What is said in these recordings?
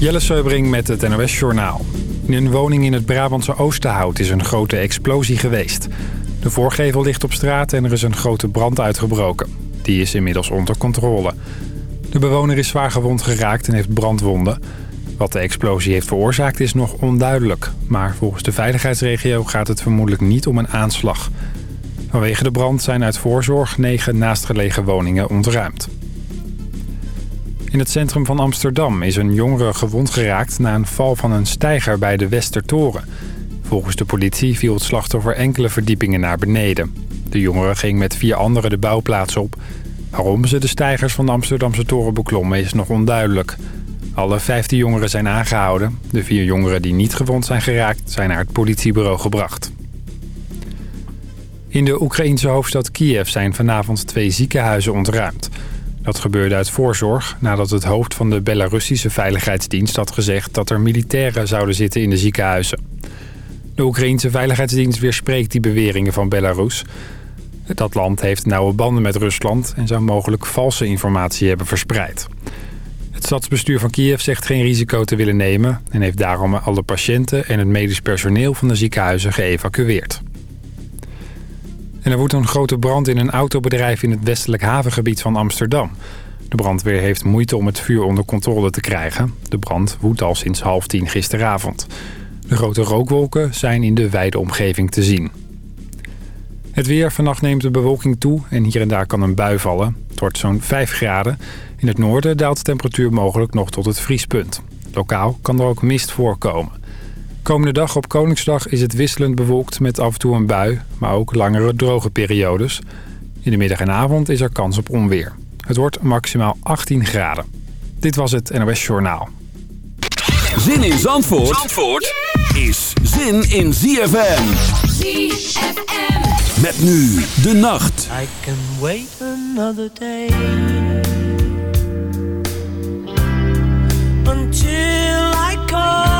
Jelle Seubring met het NOS Journaal. In een woning in het Brabantse Oosterhout is een grote explosie geweest. De voorgevel ligt op straat en er is een grote brand uitgebroken. Die is inmiddels onder controle. De bewoner is zwaar gewond geraakt en heeft brandwonden. Wat de explosie heeft veroorzaakt is nog onduidelijk. Maar volgens de veiligheidsregio gaat het vermoedelijk niet om een aanslag. Vanwege de brand zijn uit voorzorg negen naastgelegen woningen ontruimd. In het centrum van Amsterdam is een jongere gewond geraakt... na een val van een steiger bij de Westertoren. Volgens de politie viel het slachtoffer enkele verdiepingen naar beneden. De jongere ging met vier anderen de bouwplaats op. Waarom ze de steigers van de Amsterdamse toren beklommen is nog onduidelijk. Alle 15 jongeren zijn aangehouden. De vier jongeren die niet gewond zijn geraakt zijn naar het politiebureau gebracht. In de Oekraïense hoofdstad Kiev zijn vanavond twee ziekenhuizen ontruimd. Dat gebeurde uit voorzorg nadat het hoofd van de Belarussische veiligheidsdienst had gezegd dat er militairen zouden zitten in de ziekenhuizen. De Oekraïense veiligheidsdienst weerspreekt die beweringen van Belarus. Dat land heeft nauwe banden met Rusland en zou mogelijk valse informatie hebben verspreid. Het stadsbestuur van Kiev zegt geen risico te willen nemen... en heeft daarom alle patiënten en het medisch personeel van de ziekenhuizen geëvacueerd. En er woedt een grote brand in een autobedrijf in het westelijk havengebied van Amsterdam. De brandweer heeft moeite om het vuur onder controle te krijgen. De brand woedt al sinds half tien gisteravond. De grote rookwolken zijn in de wijde omgeving te zien. Het weer. Vannacht neemt de bewolking toe en hier en daar kan een bui vallen. Het wordt zo'n 5 graden. In het noorden daalt de temperatuur mogelijk nog tot het vriespunt. Lokaal kan er ook mist voorkomen. Komende dag op Koningsdag is het wisselend bewolkt met af en toe een bui, maar ook langere droge periodes. In de middag en avond is er kans op onweer. Het wordt maximaal 18 graden. Dit was het NOS Journaal. Zin in Zandvoort, Zandvoort is zin in ZFM. ZFM. Met nu de nacht. I can wait another day. Until I call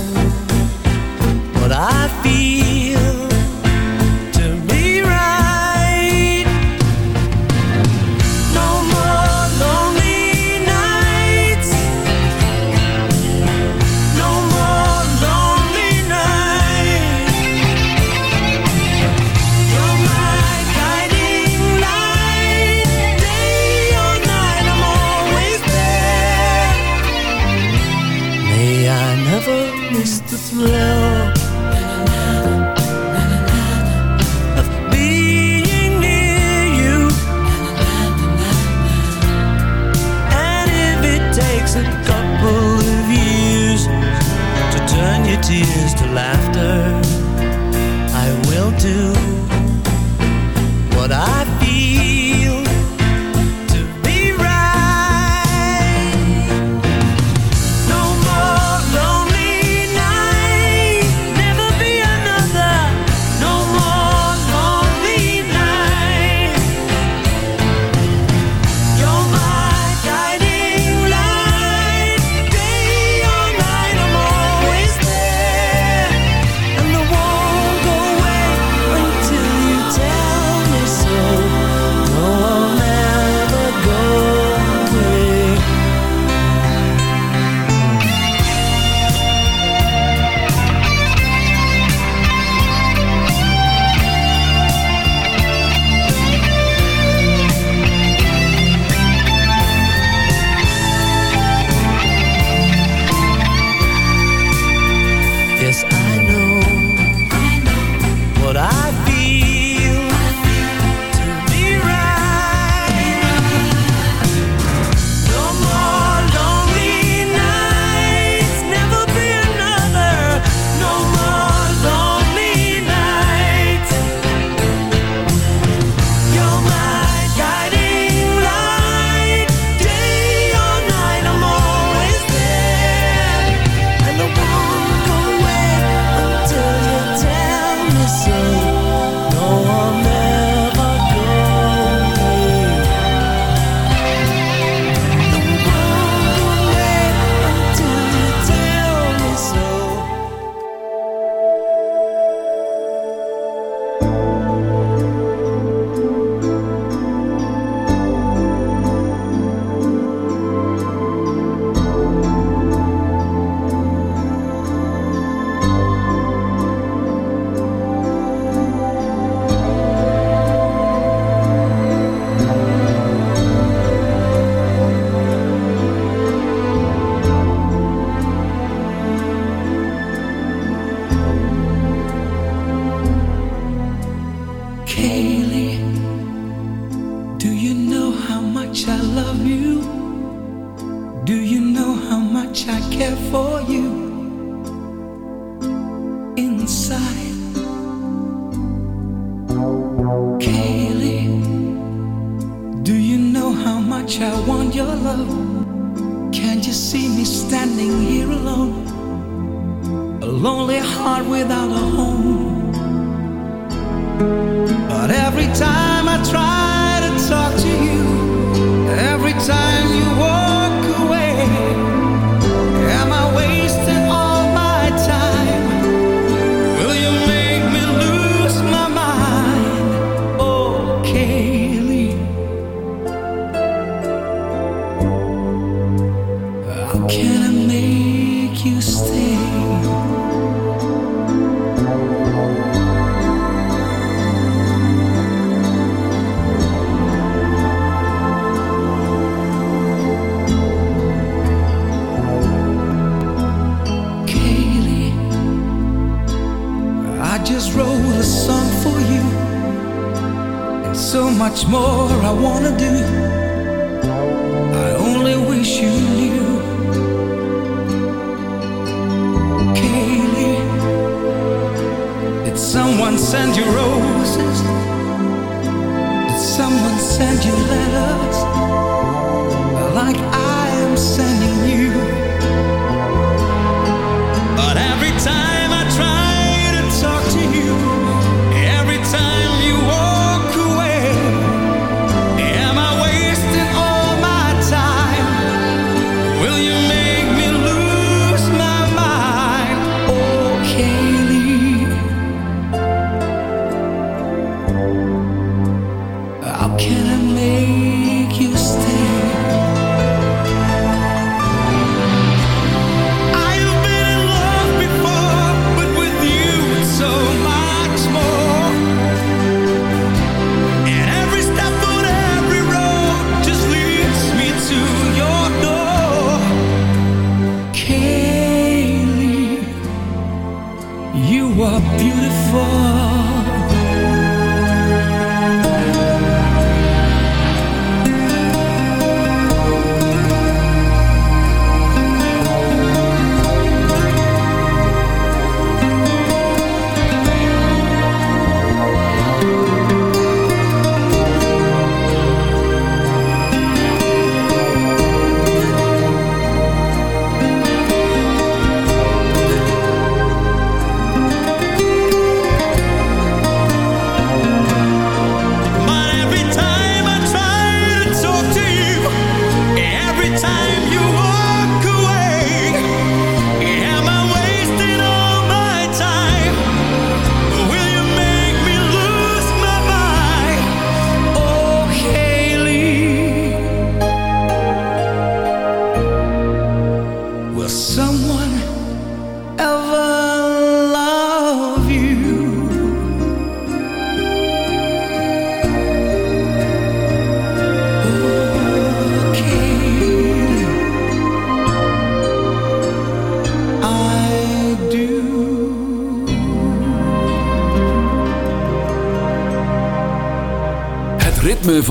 I feel.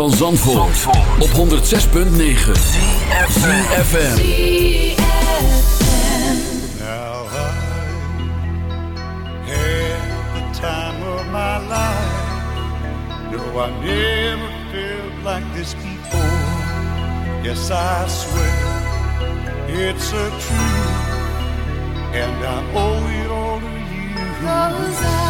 van Zandvoort, Zandvoort. op 106.9 CFFM Now I had the time of my life. No, I never felt like this before. Yes, I swear it's a truth. And I owe it all to you.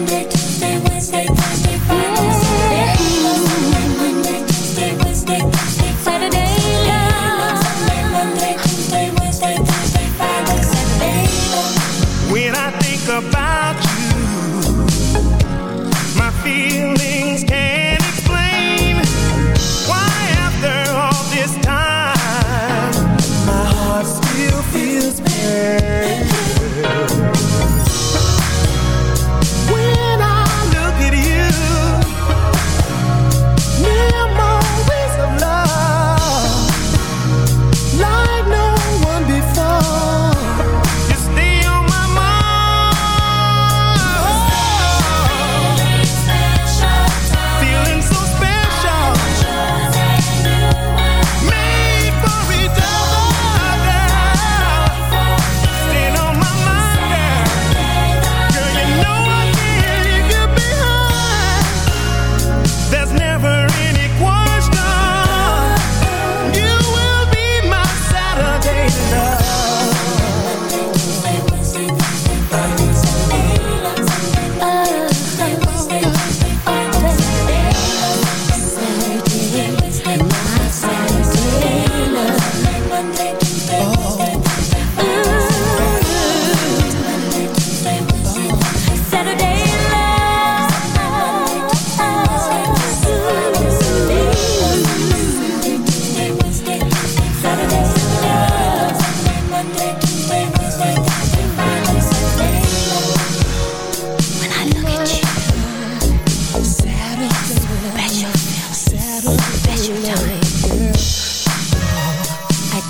Monday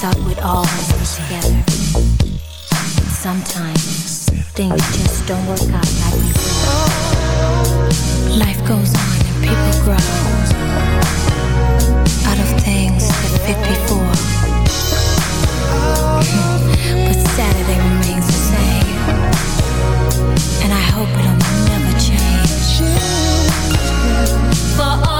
thought We all always be together. Sometimes things just don't work out like we thought. Life goes on and people grow out of things that fit before. but Saturday remains the same, and I hope it'll never change. For all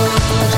Oh, oh,